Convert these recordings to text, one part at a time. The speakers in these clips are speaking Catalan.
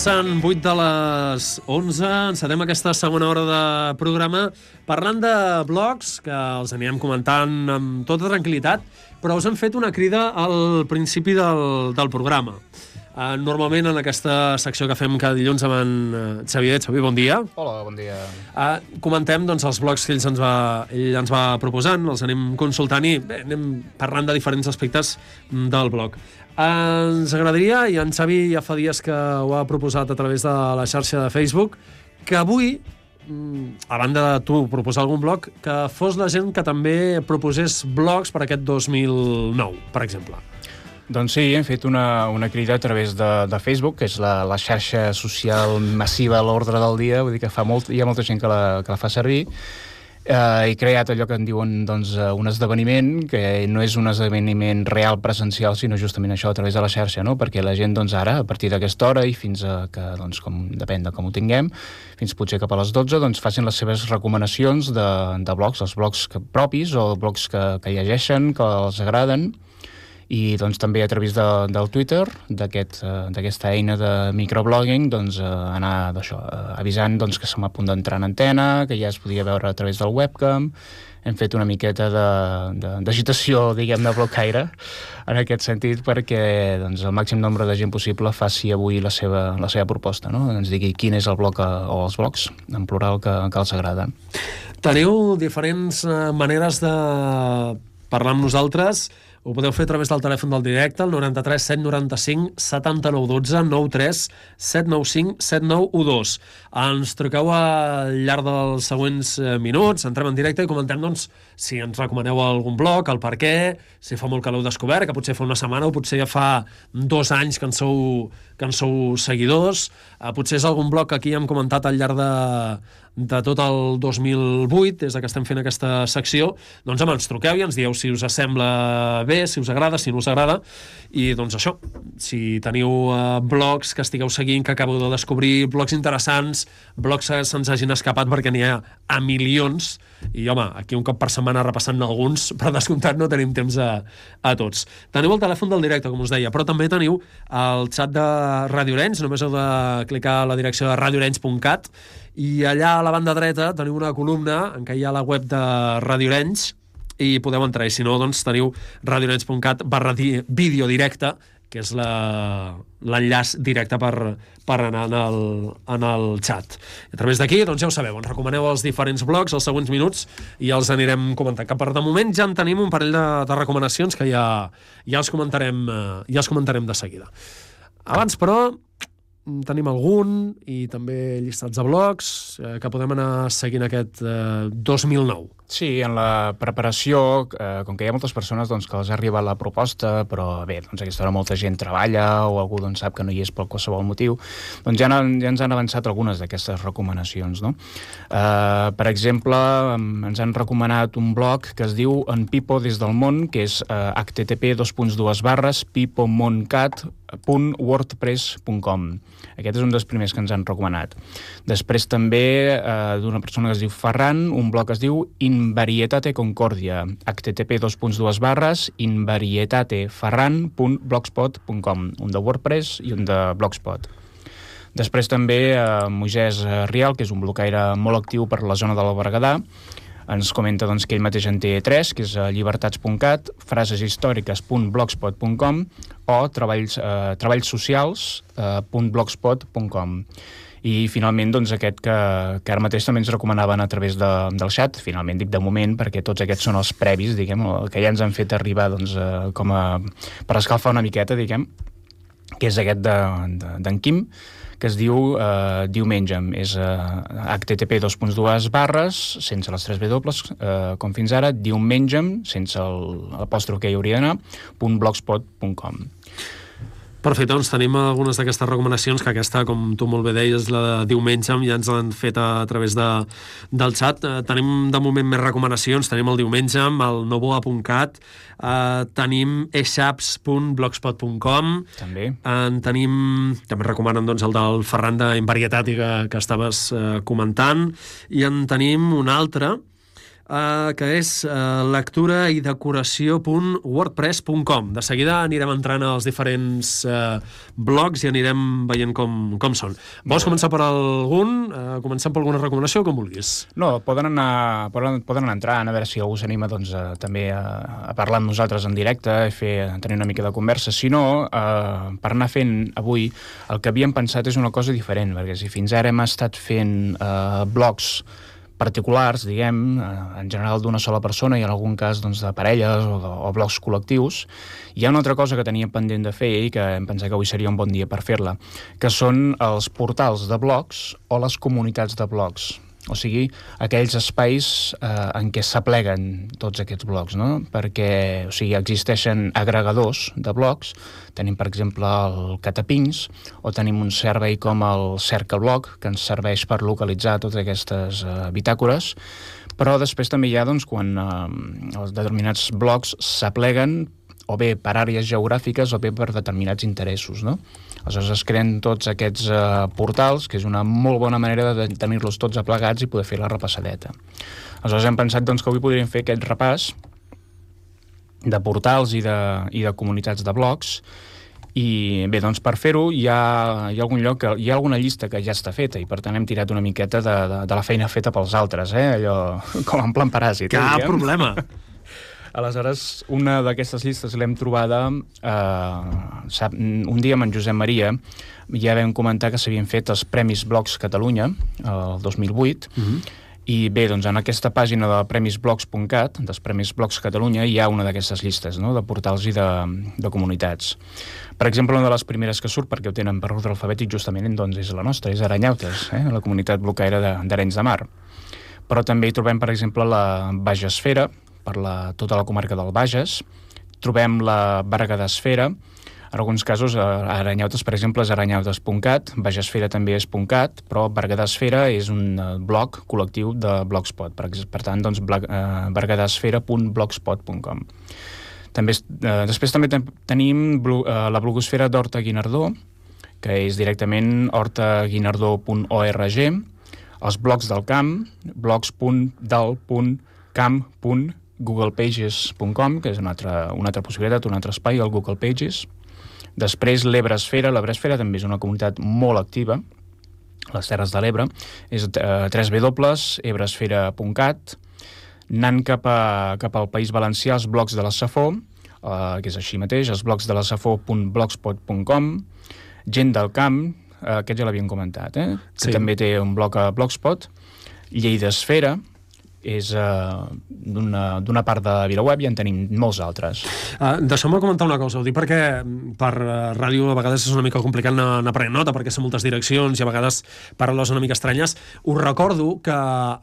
passen 8 de les 11. Encetem aquesta segona hora de programa parlant de blogs que els anirem comentant amb tota tranquil·litat, però us hem fet una crida al principi del, del programa. Uh, normalment en aquesta secció que fem cada dilluns amb en uh, Xavier. Xavier, bon dia. Hola, bon dia. Uh, comentem doncs, els blogs que ell ens, va, ell ens va proposant, els anem consultant i bé, anem parlant de diferents aspectes del blog. Ens agradaria, i en Xavi ja fa dies que ho ha proposat a través de la xarxa de Facebook, que avui mm, a banda de tu proposar algun blog, que fos la gent que també proposés blogs per aquest 2009, per exemple. Doncs sí, hem fet una, una crida a través de, de Facebook, que és la, la xarxa social massiva a l'ordre del dia, vull dir que fa molt, hi ha molta gent que la, que la fa servir, eh, he creat allò que en diuen doncs, eh, un esdeveniment, que no és un esdeveniment real presencial, sinó justament això a través de la xarxa, no? perquè la gent doncs, ara, a partir d'aquesta hora i fins a que, doncs, com, depèn de com ho tinguem, fins potser cap a les 12, doncs, facin les seves recomanacions de, de blogs, els blogs que, propis o blogs que, que llegeixen, que els agraden, i doncs, també a través de, del Twitter, d'aquesta aquest, eina de microblogging, doncs, uh, anar això, uh, avisant doncs, que som a punt d'entrar en antena, que ja es podia veure a través del webcam, hem fet una miqueta d'agitació, diguem, de blocaire, en aquest sentit, perquè doncs, el màxim nombre de gent possible faci avui la seva, la seva proposta, no? ens digui quin és el bloc o els blocs, en plural, que, que els agrada. Teniu diferents maneres de parlar amb nosaltres, ho podeu fer a través del telèfon del directe, el 93 795 79 12 93 795 7912. Ens truqueu al llarg dels següents eh, minuts, entrem en directe i comentem doncs, si ens recomaneu algun blog, el per què, si fa molt que l'heu descobert, que potser fa una setmana o potser ja fa dos anys que en sou, que en sou seguidors. Uh, potser és algun blog que aquí hem comentat al llarg de, de tot el 2008, des que estem fent aquesta secció, doncs home, ens truqueu i ens dieu si us sembla bé, si us agrada, si no us agrada, i doncs això, si teniu uh, blogs que estigueu seguint, que acabeu de descobrir, blogs interessants, blogs que se'ns hagin escapat perquè n'hi ha a milions, i home, aquí un cop per setmana repassant alguns, per descomptat no tenim temps a, a tots. Teniu el telèfon del directe, com us deia, però també teniu el xat de Radio Arenys, només heu de clicar a la direcció de radioarenys.cat i allà a la banda dreta teniu una columna en què hi ha la web de Radio Arenys i podeu entrar, i si no, doncs teniu radioarenys.cat barra vídeo directe que és l'enllaç directe per, per anar en el, en el xat. I a través d'aquí, doncs ja ho sabeu, ens recomaneu els diferents blogs els següents minuts i els anirem comentant. Que per de moment ja en tenim un parell de, de recomanacions que ja, ja, els comentarem, eh, ja els comentarem de seguida. Abans, però, tenim algun i també llistats de blogs eh, que podem anar seguint aquest eh, 2009. Sí, en la preparació, eh, com que hi ha moltes persones doncs, que els arriba la proposta, però bé, doncs aquesta hora molta gent treballa o algú doncs, sap que no hi és per qualsevol motiu, doncs ja, ja ens han avançat algunes d'aquestes recomanacions. No? Eh, per exemple, ens han recomanat un blog que es diu En Pipo des del món, que és eh, http pipomoncat.wordpress.com. Aquest és un dels primers que ens han recomanat. Després també eh, d'una persona que es diu Ferran, un blog que es diu In Invarietate Concordia, http barres invarietate.ferran.blogspot.com, un de WordPress i un de Blogspot. Després també eh, Mogès Rial, que és un blocaire molt actiu per la zona del Berguedà, ens comenta doncs, que ell mateix en té tres, que és eh, llibertats.cat, fraseshistòriques.blogspot.com o treballs, eh, treballssocials.blogspot.com. Eh, i finalment doncs, aquest que, que ara mateix també ens recomanaven a través de, del xat, finalment dic de moment perquè tots aquests són els previs, diguem, que ja ens han fet arribar doncs, eh, com a, per escalfar una miqueta, diguem, que és aquest d'en de, de, Quim, que es diu eh, Diumenge'm. És eh, http barres, sense les 3 W, eh, com fins ara, diumenge'm, sense l'apòstrof que hi hauria d'anar, .blogspot.com. Perfecte, doncs tenim algunes d'aquestes recomanacions, que aquesta, com tu molt bé deies, la de diumenge, ja ens l'han fet a, a través de, del xat. Eh, tenim de moment més recomanacions, tenim el diumenge, el novoa.cat, eh, tenim eshaps.blogspot.com, també. En tenim, també recomanen doncs, el del Ferran d'Invarietat que, que estaves eh, comentant, i en tenim un altre, eh, que és eh, lectura i decoració.wordpress.com. De seguida anirem entrant als diferents eh, blogs i anirem veient com, com són. Vols començar per algun? Eh, començant per alguna recomanació, com vulguis. No, poden anar, poden, poden anar entrant a veure si algú s'anima doncs, a, també a, a parlar amb nosaltres en directe i fer, a tenir una mica de conversa. Si no, eh, per anar fent avui, el que havíem pensat és una cosa diferent, perquè si fins ara hem estat fent eh, blogs particulars, diguem, eh, en general d'una sola persona i en algun cas doncs, de parelles o, de, o blocs col·lectius. Hi ha una altra cosa que teníem pendent de fer i que hem pensat que avui seria un bon dia per fer-la, que són els portals de blocs o les comunitats de blocs o sigui, aquells espais eh, en què s'apleguen tots aquests blocs, no? perquè o sigui, existeixen agregadors de blocs, tenim per exemple el Catapins, o tenim un servei com el Cercabloc, que ens serveix per localitzar totes aquestes eh, bitàcores, però després també hi ha doncs, quan eh, els determinats blocs s'apleguen o bé per àrees geogràfiques o bé per determinats interessos, no? Aleshores es creen tots aquests eh, portals, que és una molt bona manera de tenir-los tots aplegats i poder fer la repassadeta. Aleshores hem pensat doncs, que avui podríem fer aquest repàs de portals i de, i de comunitats de blogs i bé, doncs per fer-ho hi, ha, hi ha algun lloc, que, hi ha alguna llista que ja està feta i per tant hem tirat una miqueta de, de, de la feina feta pels altres, eh? allò com en plan paràsit. Cap eh, problema. Aleshores, una d'aquestes llistes l'hem trobada... Eh, sap, un dia amb en Josep Maria ja vam comentar que s'havien fet els Premis Blogs Catalunya, el 2008, uh -huh. I bé, doncs en aquesta pàgina de premisblogs.cat, dels Premis Blogs Catalunya, hi ha una d'aquestes llistes, no?, de portals i de, de comunitats. Per exemple, una de les primeres que surt, perquè ho tenen per ordre alfabètic, justament, doncs és la nostra, és Aranyautes, eh? la comunitat blocaire d'Arenys de, de Mar. Però també hi trobem, per exemple, la Baja Esfera, per la, tota la comarca del Bages. Trobem la Bergadesfera, en alguns casos, Aranyautes, per exemple, és aranyautes.cat, Bagesfera també és .cat, però Bergadesfera és un eh, blog col·lectiu de Blogspot. Per, per tant, doncs, eh, bergadesfera.blogspot.com. També, eh, després també tenim eh, la blogosfera d'Horta Guinardó, que és directament hortaguinardó.org, els blogs del camp, blogs.del.camp.com, googlepages.com, que és una altra, una altra possibilitat, un altre espai, el Google Pages. Després l'Ebresfera, l'Ebresfera també és una comunitat molt activa, les Terres de l'Ebre, és eh, www.ebresfera.cat, anant cap, a, cap al País Valencià, els blocs de la Safó, eh, que és així mateix, els blocs de la Safó.blogspot.com, gent del camp, eh, aquest ja l'havíem comentat, eh? Sí. que també té un bloc a Blogspot, Lleidesfera, és uh, d'una part de VilaWeb i en tenim molts altres. Uh, Deixeu-me comentar una cosa, ho dic perquè per uh, ràdio a vegades és una mica complicat anar, anar prenent nota perquè són moltes direccions i a vegades paraules una mica estranyes. Us recordo que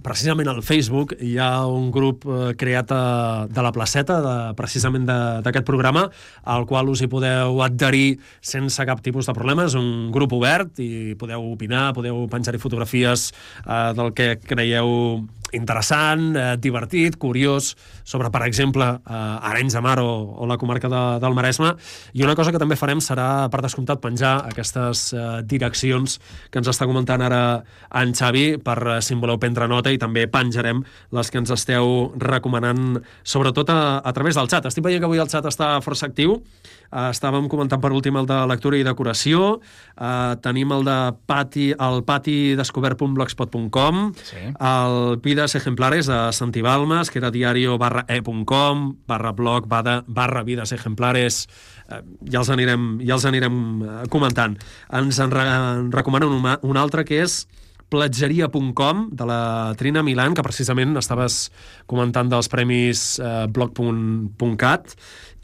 precisament al Facebook hi ha un grup uh, creat uh, de la placeta, de, precisament d'aquest programa, al qual us hi podeu adherir sense cap tipus de problema. És un grup obert i podeu opinar, podeu penjar-hi fotografies uh, del que creieu interessant, eh, divertit, curiós, sobre, per exemple, eh, Arenys de Mar o, o la comarca de, del Maresme. I una cosa que també farem serà, per descomptat, penjar aquestes eh, direccions que ens està comentant ara en Xavi, per eh, si en voleu prendre nota, i també penjarem les que ens esteu recomanant, sobretot a, a través del xat. Estic veient que avui el xat està força actiu. Uh, estàvem comentant per últim el de lectura i decoració. Uh, tenim el de pati, el patidescobert.blogspot.com, sí. el Pides Ejemplares a Santibalmes, que era diario barra e.com, barra blog, barra, barra Vides Ejemplares, uh, ja els anirem, ja els anirem comentant. Ens en, re, en recomanen un, un altre que és platgeria.com de la Trina Milan, que precisament estaves comentant dels premis eh, blog.cat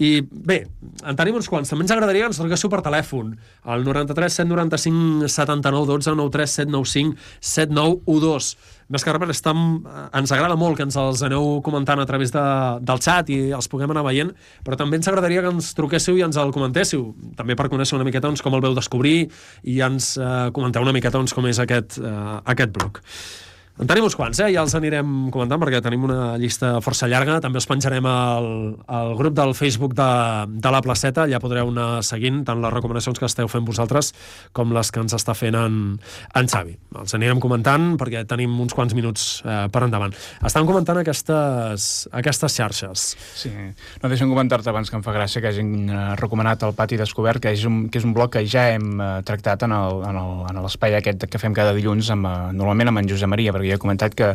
i bé, en tenim uns quants. També ens agradaria que ens truquéssiu per telèfon al 93 795 79 12 93 795 7912. Més que res, estem, eh, ens agrada molt que ens els aneu comentant a través de, del xat i els puguem anar veient, però també ens agradaria que ens truquéssiu i ens el comentéssiu, també per conèixer una miqueta doncs, com el veu descobrir i ens eh, comenteu una miqueta doncs, com és aquest, eh, aquest blog. En tenim uns quants, eh? ja els anirem comentant perquè tenim una llista força llarga. També els penjarem al, al grup del Facebook de, de la Placeta. Ja podreu anar seguint tant les recomanacions que esteu fent vosaltres com les que ens està fent en, en Xavi. Els anirem comentant perquè tenim uns quants minuts eh, per endavant. Estan comentant aquestes, aquestes xarxes. Sí, no deixem comentar-te abans que em fa gràcia que hagin eh, recomanat el Pati Descobert, que és un, que és un blog que ja hem eh, tractat en l'espai aquest que fem cada dilluns amb, eh, normalment amb en Josep Maria, perquè perquè ja he comentat que,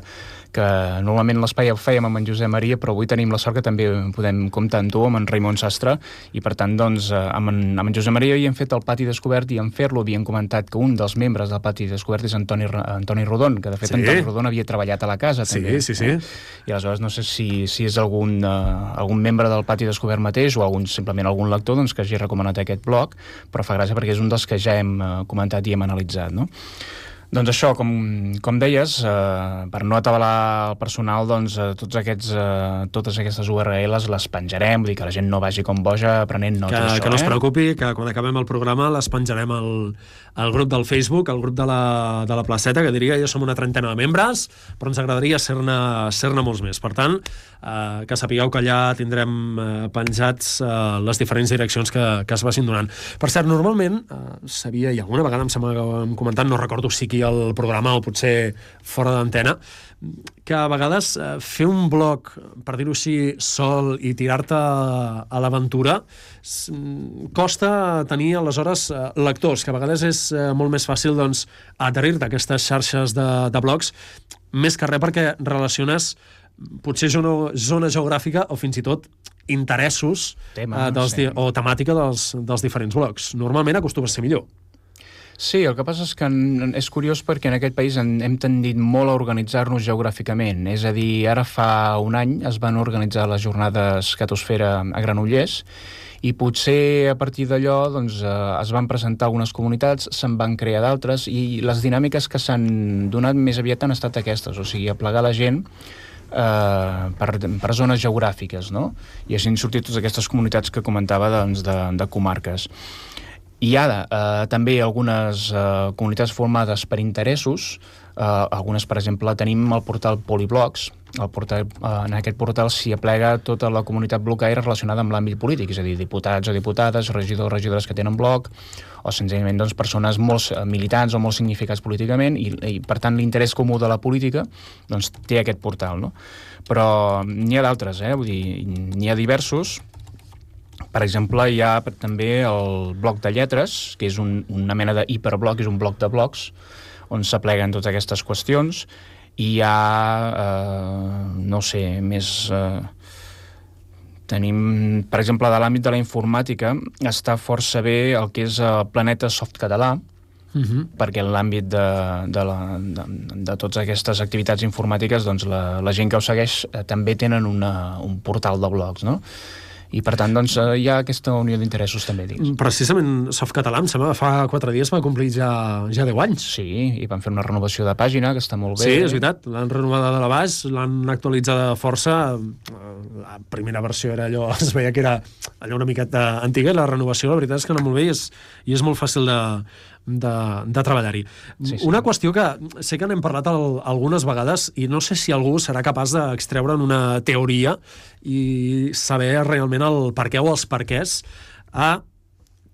que normalment l'espai el fèiem amb en Josep Maria, però avui tenim la sort que també podem comptar amb tu, amb en Raimon Sastre, i per tant, doncs, eh, amb en, amb en Josep Maria hi hem fet el Pati Descobert i en fer-lo havien comentat que un dels membres del Pati Descobert és Antoni, Antoni Rodon, que de fet sí. Antoni Rodon havia treballat a la casa. Sí, també, sí, sí. Eh? I aleshores no sé si, si és algun, uh, algun membre del Pati Descobert mateix o algun, simplement algun lector doncs, que hagi recomanat aquest blog, però fa gràcia perquè és un dels que ja hem uh, comentat i hem analitzat, no? Doncs això, com, com deies, eh, per no atabalar el personal, doncs, eh, tots aquests, eh, totes aquestes URLs les penjarem, vull dir que la gent no vagi com boja aprenent notes. Que, això, que no eh? es preocupi, que quan acabem el programa les penjarem al, al grup del Facebook, al grup de la, de la placeta, que diria jo som una trentena de membres, però ens agradaria ser-ne ser, -ne, molts més. Per tant, eh, que sapigueu que allà tindrem eh, penjats eh, les diferents direccions que, que es vagin donant. Per cert, normalment, eh, sabia, i alguna vegada em sembla que ho hem comentat, no recordo si aquí al programa o potser fora d'antena, que a vegades eh, fer un blog, per dir-ho així, sol i tirar-te a l'aventura costa tenir aleshores eh, lectors, que a vegades és eh, molt més fàcil doncs, adherir-te a aquestes xarxes de, de blogs, més que res perquè relaciones potser zona, zona geogràfica o fins i tot interessos Tema, eh, dels, sí. o temàtica dels, dels diferents blocs. Normalment acostuma a ser millor. Sí, el que passa és que és curiós perquè en aquest país hem tendit molt a organitzar-nos geogràficament. És a dir, ara fa un any es van organitzar les jornades Catosfera a Granollers i potser a partir d'allò doncs, eh, es van presentar algunes comunitats, se'n van crear d'altres i les dinàmiques que s'han donat més aviat han estat aquestes, o sigui, aplegar la gent eh, per, per zones geogràfiques, no? I així han sortit totes aquestes comunitats que comentava doncs, de, de comarques. Hi ha eh, també algunes eh, comunitats formades per interessos, eh, algunes, per exemple, tenim el portal Poliblogs, el portal, eh, en aquest portal s'hi aplega tota la comunitat blocaire relacionada amb l'àmbit polític, és a dir, diputats o diputades, regidors o regidores que tenen bloc, o senzillament doncs, persones molt eh, militants o molt significats políticament, i, i per tant l'interès comú de la política doncs, té aquest portal. No? Però n'hi ha d'altres, eh? Vull dir, n'hi ha diversos, per exemple, hi ha també el bloc de lletres, que és un, una mena d'hiperblog, és un bloc de blocs, on s'apleguen totes aquestes qüestions, i hi ha, eh, no sé, més... Eh, tenim, per exemple, de l'àmbit de la informàtica, està força bé el que és el Planeta Soft Català, Uh -huh. perquè en l'àmbit de, de, la, de, de totes aquestes activitats informàtiques doncs la, la gent que ho segueix eh, també tenen una, un portal de blogs no? I per tant doncs, eh, hi ha aquesta unió d'interessos també dins. Precisament Softcatalà, em sembla, fa quatre dies va complir ja, ja 10 anys. Sí, i van fer una renovació de pàgina que està molt bé. Sí, és veritat, l'han renovada de la baix, l'han actualitzada força, la primera versió era allò, es veia que era allò una miqueta antiga, la renovació la veritat és que no molt bé i és, i és molt fàcil de, de, de treballar-hi. Sí, sí. Una qüestió que sé que n'hem parlat el, algunes vegades i no sé si algú serà capaç d'extreure'n una teoria i saber realment el per què o els perquès a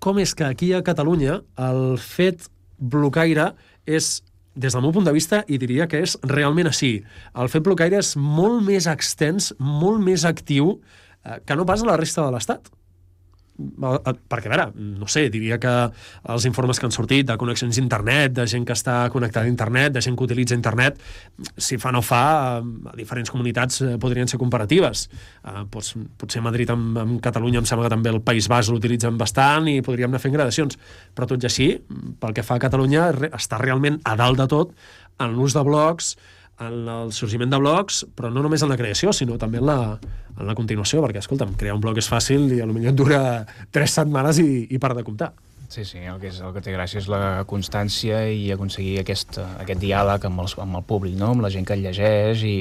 com és que aquí a Catalunya el fet blocaire és des del meu punt de vista, i diria que és realment així. El fet blocaire és molt més extens, molt més actiu eh, que no pas a la resta de l'Estat perquè, a veure, no sé, diria que els informes que han sortit de connexions d'internet, de gent que està connectada a internet, de gent que utilitza internet, si fa no fa, a diferents comunitats eh, podrien ser comparatives. Eh, pots, potser Madrid amb, amb Catalunya em sembla que també el País Basc l'utilitzen bastant i podríem anar fent gradacions. Però tot i així, pel que fa a Catalunya, està realment a dalt de tot en l'ús de blocs, en el sorgiment de blogs, però no només en la creació, sinó també en la, en la continuació, perquè, escolta'm, crear un blog és fàcil i potser et dura tres setmanes i, i per de comptar. Sí, sí, el que, és, el que té gràcia és la constància i aconseguir aquest, aquest diàleg amb, els, amb el públic, no? amb la gent que el llegeix i,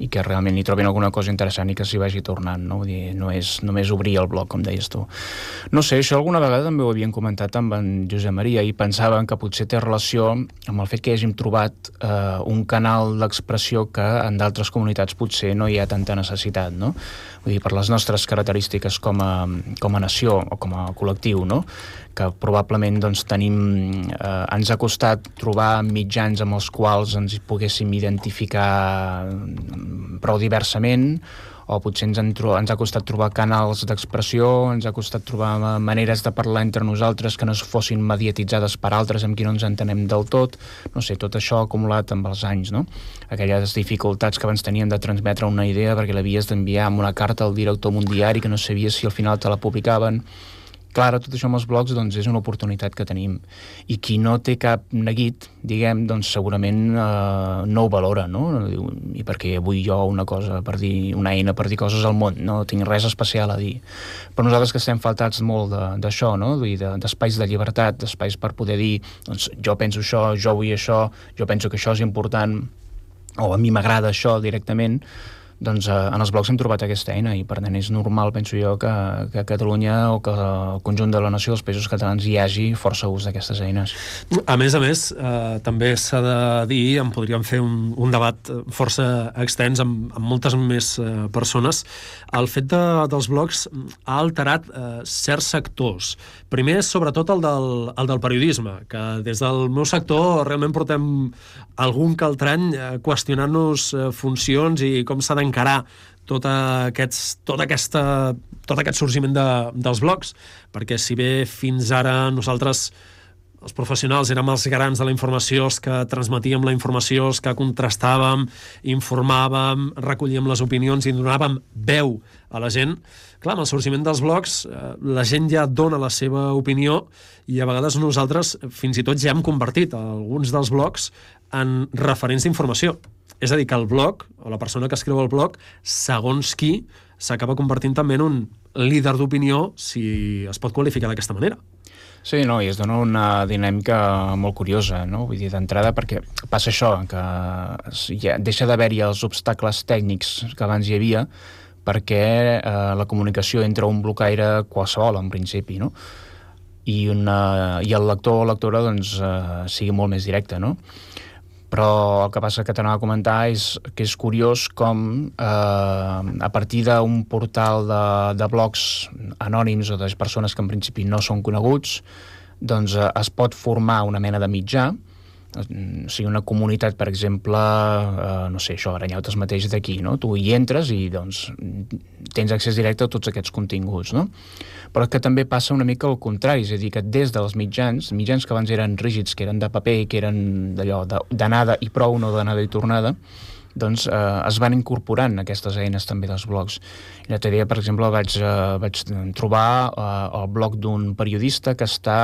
i que realment hi trobin alguna cosa interessant i que s'hi vagi tornant, no? Vull dir, no és només obrir el blog, com deies tu. No sé, això alguna vegada també ho havien comentat amb en Josep Maria i pensaven que potser té relació amb el fet que hàgim trobat eh, un canal d'expressió que en d'altres comunitats potser no hi ha tanta necessitat, no? Vull dir, per les nostres característiques com a, com a nació o com a col·lectiu, no? Que probablement doncs, tenim, eh, ens ha costat trobar mitjans amb els quals ens poguéssim identificar mm, prou diversament o potser ens, han, ens ha costat trobar canals d'expressió, ens ha costat trobar maneres de parlar entre nosaltres que no fossin mediatitzades per altres amb qui no ens entenem del tot. No sé, tot això acumulat amb els anys, no? Aquelles dificultats que abans teníem de transmetre una idea perquè l'havies d'enviar amb una carta al director d'un diari que no sabies si al final te la publicaven clar, tot això amb els blogs doncs, és una oportunitat que tenim i qui no té cap neguit, diguem, doncs segurament eh, no ho valora, no? I perquè vull jo una cosa per dir, una eina per dir coses al món, no tinc res especial a dir. Però nosaltres que estem faltats molt d'això, no? D'espais de, de llibertat, d'espais per poder dir, doncs jo penso això, jo vull això, jo penso que això és important, o a mi m'agrada això directament, doncs eh, en els blocs hem trobat aquesta eina i per tant és normal, penso jo, que, que a Catalunya o que el conjunt de la nació dels països catalans hi hagi força ús d'aquestes eines. A més a més, eh, també s'ha de dir, en podríem fer un, un debat força extens amb, amb moltes més eh, persones, el fet de, dels blocs ha alterat eh, certs sectors. Primer, sobretot el del, el del periodisme, que des del meu sector realment portem algun que altre any eh, qüestionant-nos eh, funcions i com s'ha d'encarar tot, aquests, tot, aquesta, tot aquest sorgiment de, dels blocs, perquè si bé fins ara nosaltres els professionals érem els garants de la informació, els que transmetíem la informació, els que contrastàvem, informàvem, recollíem les opinions i donàvem veu a la gent. Clar, amb el sorgiment dels blogs, eh, la gent ja dona la seva opinió i a vegades nosaltres fins i tot ja hem convertit alguns dels blogs en referents d'informació. És a dir, que el blog, o la persona que escriu el blog, segons qui, s'acaba convertint també en un líder d'opinió, si es pot qualificar d'aquesta manera. Sí, no, i es dona una dinàmica molt curiosa, no? Vull dir, d'entrada, perquè passa això, que ja deixa d'haver-hi els obstacles tècnics que abans hi havia, perquè eh, la comunicació entre un blocaire qualsevol, en principi, no? I, una, i el lector o lectora doncs, eh, sigui molt més directe, no? Però el que passa que t'anava a comentar és que és curiós com eh, a partir d'un portal de, de blogs anònims o de persones que en principi no són coneguts doncs eh, es pot formar una mena de mitjà o sigui, una comunitat, per exemple, eh, no sé, això, Aranyautes mateix d'aquí, no? Tu hi entres i, doncs, tens accés directe a tots aquests continguts, no? Però que també passa una mica al contrari, és a dir, que des dels mitjans, mitjans que abans eren rígids, que eren de paper, que eren d'allò, d'anada i prou, no d'anada i tornada, doncs eh, es van incorporant aquestes eines també dels blogs. I l'altre dia, per exemple, vaig, eh, vaig trobar eh, el blog d'un periodista que està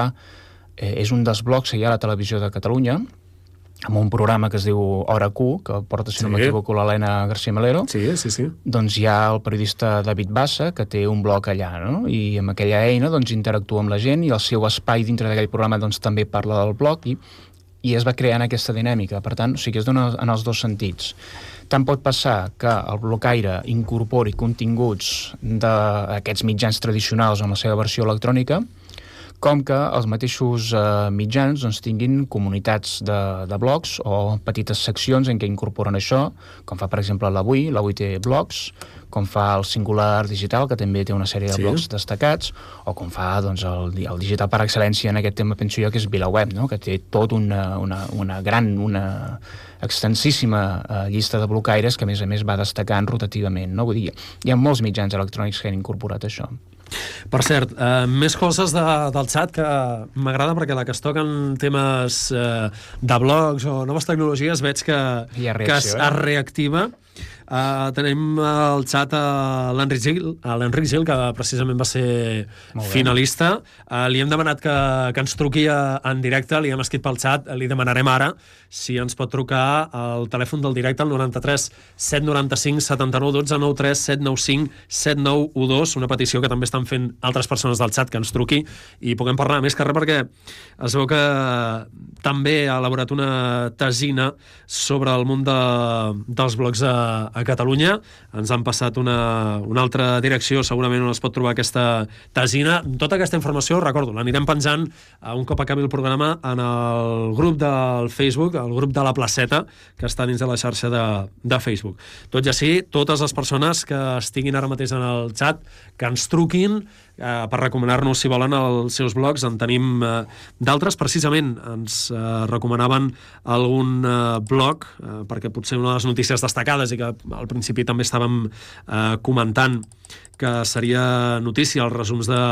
eh, és un dels blocs que hi ha a la televisió de Catalunya, amb un programa que es diu Hora Q, que porta, si sí. no m'equivoco, l'Helena García Melero. Sí, sí, sí. Doncs hi ha el periodista David Bassa, que té un blog allà, no? I amb aquella eina doncs, interactua amb la gent i el seu espai dintre d'aquell programa doncs, també parla del blog i, i es va creant aquesta dinàmica. Per tant, o sigui, es dona en els dos sentits. Tant pot passar que el blocaire incorpori continguts d'aquests mitjans tradicionals en la seva versió electrònica, com que els mateixos eh, mitjans doncs, tinguin comunitats de, de blogs o petites seccions en què incorporen això, com fa, per exemple, l'Avui, l'Avui té blogs, com fa el Singular Digital, que també té una sèrie de sí. blogs destacats, o com fa doncs, el, el digital per excel·lència en aquest tema, penso jo, que és VilaWeb, no? que té tot una, una, una gran, una extensíssima eh, llista de blocaires que, a més a més, va destacant rotativament. No? Vull dir, hi ha molts mitjans electrònics que han incorporat això. Per cert, eh, més coses de, del xat que m'agrada perquè la que es toquen temes eh, de blogs o noves tecnologies veig que, reacció, que es, eh? es reactiva. Uh, tenim al xat a l'Enric Gil, a l'Enric Gil, que precisament va ser finalista. Uh, li hem demanat que, que ens truqui en directe, li hem escrit pel xat, li demanarem ara si ens pot trucar al telèfon del directe al 93 795 79 12 93 795 7912, una petició que també estan fent altres persones del xat que ens truqui i puguem parlar. Més que res perquè es veu que també ha elaborat una tesina sobre el món de, dels blogs a, a Catalunya. Ens han passat una, una altra direcció, segurament on es pot trobar aquesta tesina. Tota aquesta informació, recordo, l'anirem penjant un cop acabi el programa en el grup del Facebook, el grup de la Placeta, que està dins de la xarxa de, de Facebook. Tot i així, totes les persones que estiguin ara mateix en el chat, que ens truquin, eh, per recomanar-nos, si volen, els seus blogs. En tenim eh, d'altres. Precisament ens eh, recomanaven algun eh, blog, eh, perquè potser una de les notícies destacades i que al principi també estàvem eh, comentant que seria notícia els resums de,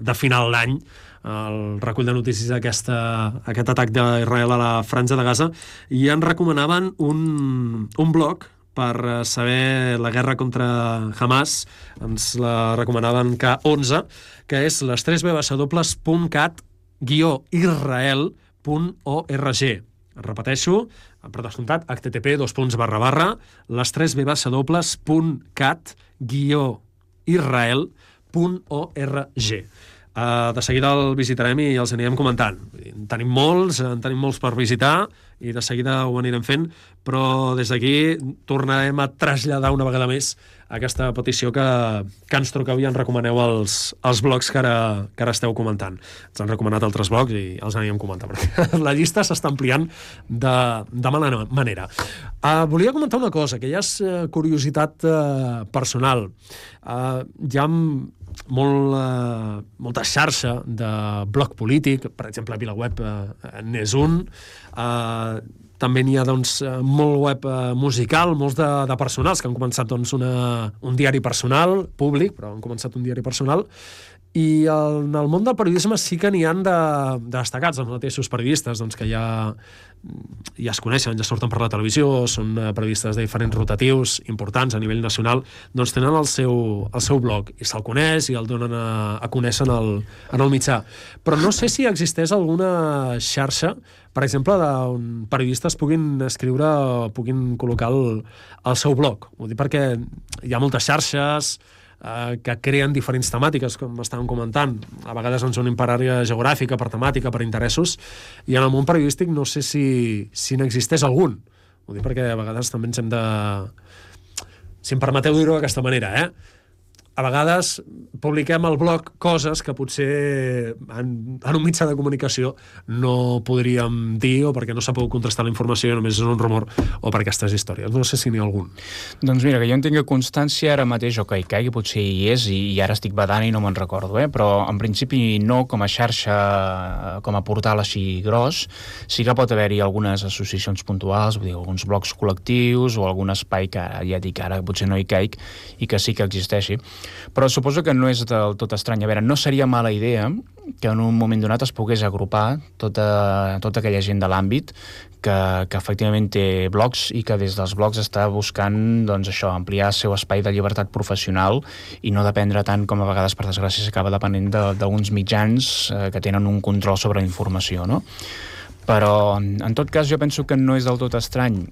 de final d'any el recull de notícies d'aquest atac d'Israel a la Franja de Gaza i en recomanaven un, un blog per eh, saber la guerra contra Hamas. Ens la recomanaven K11 que és les 3 cat israel.org repeteixo, per descomptat, http dos punts barra barra les 3 cat israel.org Uh, de seguida el visitarem i els anirem comentant. En tenim molts, en tenim molts per visitar i de seguida ho anirem fent, però des d'aquí tornarem a traslladar una vegada més aquesta petició que, que ens truqueu i ens recomaneu els, els blogs que ara, que ara esteu comentant. Ens han recomanat altres blogs i els anirem comentant, perquè la llista s'està ampliant de, de mala manera. Uh, volia comentar una cosa, que ja és uh, curiositat uh, personal. Uh, hi ha molt, eh, molta xarxa de blog polític, per exemple, VilaWeb eh, n'és un, eh, també n'hi ha doncs, molt web eh, musical, molts de, de personals que han començat doncs, una, un diari personal, públic, però han començat un diari personal, i en el món del periodisme sí que n'hi han de, de destacats, els mateixos periodistes, doncs, que ja, ja es coneixen, ja surten per la televisió, són eh, periodistes de diferents rotatius importants a nivell nacional, doncs tenen el seu, el seu blog i se'l coneix i el donen a, a conèixer en el, en el mitjà. Però no sé si existeix alguna xarxa, per exemple, on periodistes puguin escriure o puguin col·locar el, el seu blog. Ho dic perquè hi ha moltes xarxes, eh, que creen diferents temàtiques, com estàvem comentant. A vegades en són per àrea geogràfica, per temàtica, per interessos, i en el món periodístic no sé si, si n'existeix algun. Ho dic perquè a vegades també ens hem de... Si em permeteu dir-ho d'aquesta manera, eh? A vegades publiquem al blog coses que potser en, en un mitjà de comunicació no podríem dir o perquè no s'ha pogut contrastar la informació i només és un rumor o per aquestes històries. No sé si n'hi ha algun. Doncs mira, que jo en tinc constància ara mateix o que hi caigui potser hi és i, i ara estic badant i no me'n recordo, eh? però en principi no com a xarxa, com a portal així gros, sí que pot haver-hi algunes associacions puntuals, vull dir, alguns blocs col·lectius o algun espai que ja dic ara potser no hi caig i que sí que existeixi però suposo que no és del tot estrany. A veure, no seria mala idea que en un moment donat es pogués agrupar tota, tota aquella gent de l'àmbit que, que efectivament té blogs i que des dels blogs està buscant doncs, això, ampliar el seu espai de llibertat professional i no dependre tant com a vegades, per desgràcia, s'acaba depenent d'uns de, mitjans eh, que tenen un control sobre la informació, no? Però, en tot cas, jo penso que no és del tot estrany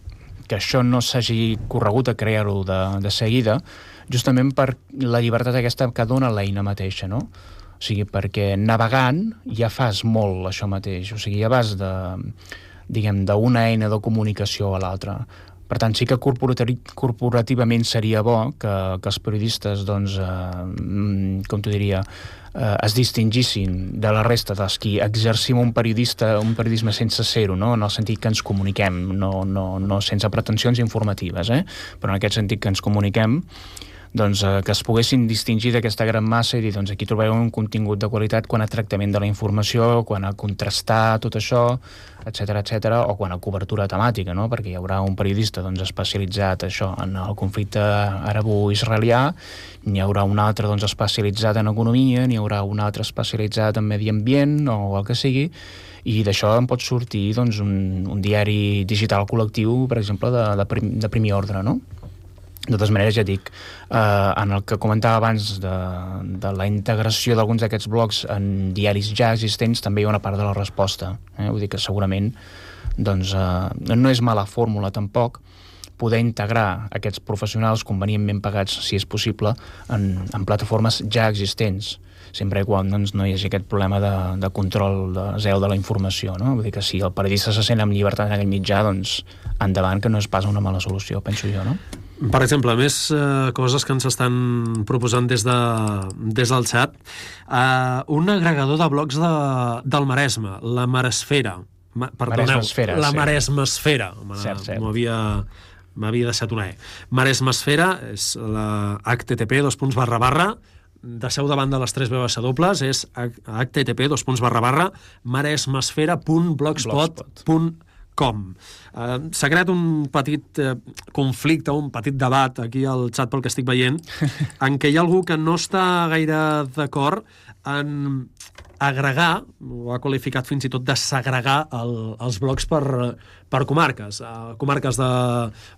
que això no s'hagi corregut a crear-ho de, de seguida, justament per la llibertat aquesta que dona l'eina mateixa, no? O sigui, perquè navegant ja fas molt això mateix, o sigui, ja vas de, diguem, d'una eina de comunicació a l'altra. Per tant, sí que corporativament seria bo que, que els periodistes, doncs, eh, mm, com t'ho diria, eh, es distingissin de la resta dels qui exercim un periodista, un periodisme sense ser-ho, no? en el sentit que ens comuniquem, no, no, no sense pretensions informatives, eh? però en aquest sentit que ens comuniquem, doncs, eh, que es poguessin distingir d'aquesta gran massa i dir, doncs aquí trobeu un contingut de qualitat quan a tractament de la informació, quan a contrastar tot això, etc etc o quan a cobertura temàtica, no? perquè hi haurà un periodista doncs, especialitzat això en el conflicte arabo-israelià, n'hi haurà un altre doncs, especialitzat en economia, n'hi haurà un altre especialitzat en medi ambient o el que sigui, i d'això en pot sortir doncs, un, un diari digital col·lectiu, per exemple, de, de, prim, de primer ordre, no? De totes maneres, ja dic, eh, en el que comentava abans de, de la integració d'alguns d'aquests blocs en diaris ja existents, també hi ha una part de la resposta. Eh? Vull dir que segurament doncs, eh, no és mala fórmula tampoc, poder integrar aquests professionals convenientment pagats, si és possible, en, en plataformes ja existents sempre i quan doncs, no hi hagi aquest problema de, de control de zero de la informació. No? Vull dir que si el periodista se sent amb llibertat en aquell mitjà, doncs endavant, que no és pas una mala solució, penso jo, no? Per exemple, més eh, coses que ens estan proposant des, de, des del xat. Eh, un agregador de blocs de, del Maresme, la Maresfera. Ma, perdoneu, Maresmesfera, la sí. Maresmesfera. M'havia m'havia deixat una E. Maresmesfera és la http dos punts barra barra de seu davant de les tres veus dobles és http dos punts barra barra maresmesfera.blogspot.com Uh, S'ha creat un petit uh, conflicte, un petit debat aquí al xat pel que estic veient, en què hi ha algú que no està gaire d'acord en agregar, ho ha qualificat fins i tot de segregar el, els blocs per, per comarques. Uh, comarques de,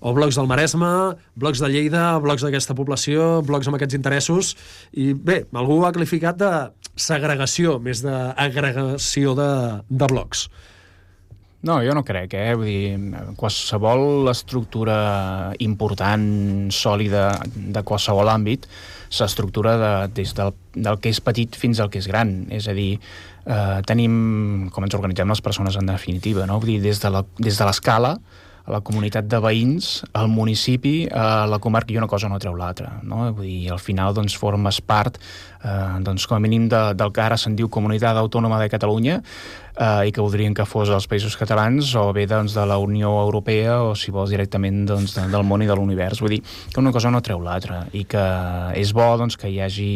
o blocs del Maresme, blocs de Lleida, blocs d'aquesta població, blocs amb aquests interessos, i bé, algú ho ha qualificat de segregació, més d'agregació de, de blocs. No, jo no crec, eh? Vull dir, qualsevol estructura important, sòlida, de qualsevol àmbit, s'estructura de, des del, del que és petit fins al que és gran. És a dir, eh, tenim com ens organitzem les persones en definitiva, no? Vull dir, des de la- des de l'escala, a la comunitat de veïns, al municipi, a la comarca, i una cosa no treu l'altra. No? Vull dir, al final doncs, formes part, eh, doncs, com a mínim, de, del que ara se'n diu Comunitat Autònoma de Catalunya, eh, i que voldrien que fos als països catalans, o bé doncs, de la Unió Europea, o si vols directament doncs, de, del món i de l'univers. Vull dir que una cosa no treu l'altra, i que és bo doncs, que hi hagi...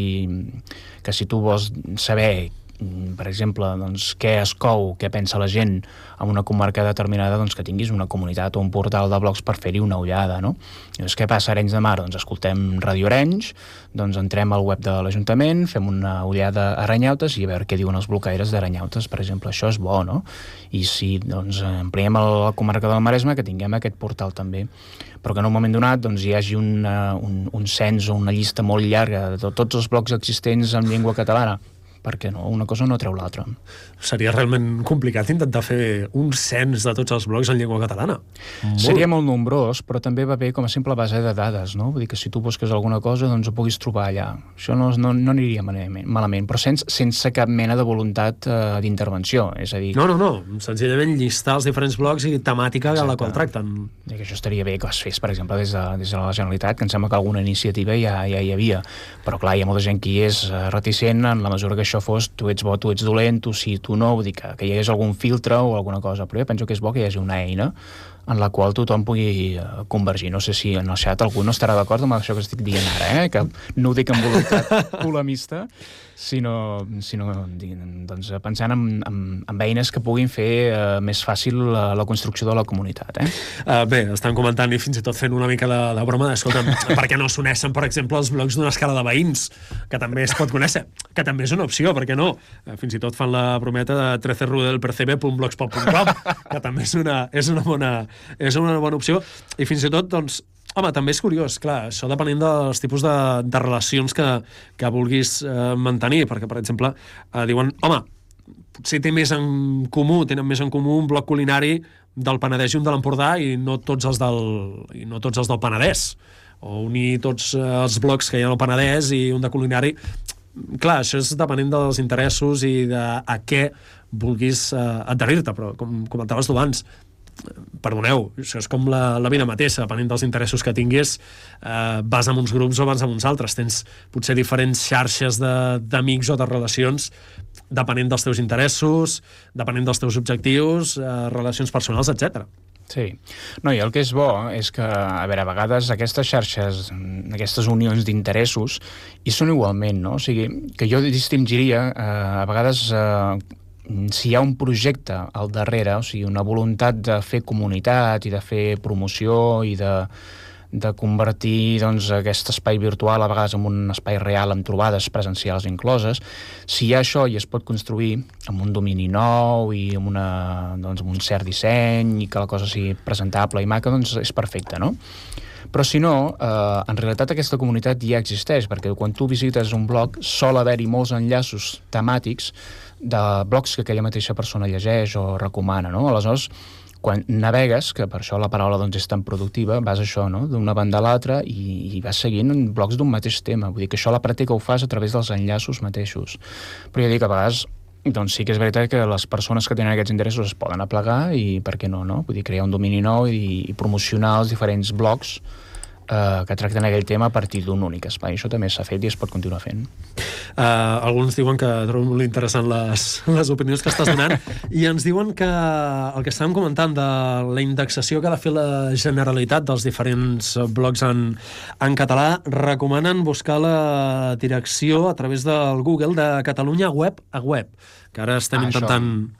que si tu vols saber per exemple, doncs, què es cou, què pensa la gent en una comarca determinada, doncs que tinguis una comunitat o un portal de blogs per fer-hi una ullada, no? I doncs què passa a Arenys de Mar? Doncs escoltem Radio Arenys, doncs entrem al web de l'Ajuntament, fem una ullada a Aranyautes i a veure què diuen els blocaires d'Aranyautes, per exemple, això és bo, no? I si doncs, ampliem la comarca del Maresme, que tinguem aquest portal també però que en un moment donat doncs, hi hagi una, un, un cens o una llista molt llarga de tots els blocs existents en llengua catalana perquè no, una cosa no treu l'altra. Seria realment complicat intentar fer un cens de tots els blocs en llengua catalana. Molt. Seria molt nombrós, però també va bé com a simple base de dades, no? Vull dir que si tu busques alguna cosa, doncs ho puguis trobar allà. Això no, no, no aniria malament, però sense, sense cap mena de voluntat eh, d'intervenció, és a dir... No, no, no. Senzillament llistar els diferents blocs i temàtica a la Exacte. qual tracten. I que això estaria bé que es fes, per exemple, des de, des de la Generalitat, que em sembla que alguna iniciativa ja, ja hi havia. Però, clar, hi ha molta gent que hi és eh, reticent en la mesura que això fos tu ets bo, tu ets dolent, tu sí, tu no, vull dir que, que hi hagués algun filtre o alguna cosa. Però jo penso que és bo que hi hagi una eina en la qual tothom pugui eh, convergir. No sé si en el xat algú no estarà d'acord amb això que estic dient ara, eh? que no ho dic amb voluntat polemista, sinó, sinó doncs, pensant en, en, en eines que puguin fer eh, més fàcil la, la construcció de la comunitat. Eh? Uh, bé, estan comentant i fins i tot fent una mica de, de broma d'escolta'm, per què no s'uneixen, per exemple, els blocs d'una escala de veïns, que també es pot conèixer, que també és una opció, per què no? Uh, fins i tot fan la brometa de 13rudelpercebe.blogspot.com, que també és una, és, una bona, és una bona opció, i fins i tot, doncs, Home, també és curiós, clar, això depenent dels tipus de, de relacions que, que vulguis eh, mantenir, perquè, per exemple, eh, diuen, home, potser té més en comú, tenen més en comú un bloc culinari del Penedès i un de l'Empordà i no tots els del, i no tots els del Penedès. O unir tots eh, els blocs que hi ha al Penedès i un de culinari. Clar, això és depenent dels interessos i de a què vulguis eh, adherir-te, però com comentaves tu abans perdoneu, això és com la, la vida mateixa, depenent dels interessos que tinguis, eh, vas amb uns grups o vas amb uns altres. Tens potser diferents xarxes d'amics o de relacions depenent dels teus interessos, depenent dels teus objectius, eh, relacions personals, etc. Sí. No, i el que és bo és que, a veure, a vegades aquestes xarxes, aquestes unions d'interessos, hi són igualment, no? O sigui, que jo distingiria, eh, a vegades, eh, si hi ha un projecte al darrere, o sigui, una voluntat de fer comunitat i de fer promoció i de, de convertir doncs, aquest espai virtual a vegades en un espai real amb trobades presencials incloses, si hi ha això i es pot construir amb un domini nou i amb, una, doncs, amb un cert disseny i que la cosa sigui presentable i maca, doncs és perfecte, no? Però si no, eh, en realitat aquesta comunitat ja existeix, perquè quan tu visites un blog sol haver-hi molts enllaços temàtics de blogs que aquella mateixa persona llegeix o recomana, no? Aleshores, quan navegues, que per això la paraula doncs, és tan productiva, vas això, no? d'una banda a l'altra i, i vas seguint blocs d'un mateix tema. Vull dir que això la pràctica ho fas a través dels enllaços mateixos. Però ja dic, a vegades doncs sí que és veritat que les persones que tenen aquests interessos es poden aplegar i per què no, no? Vull dir, crear un domini nou i, i promocionar els diferents blocs eh, que tracten aquell tema a partir d'un únic espai. Això també s'ha fet i es pot continuar fent. Uh, alguns diuen que troben molt interessant les, les opinions que estàs donant i ens diuen que el que estàvem comentant de la indexació que ha de fer la Generalitat dels diferents blogs en, en català recomanen buscar la direcció a través del Google de Catalunya Web a Web, que ara estem ah, intentant... Això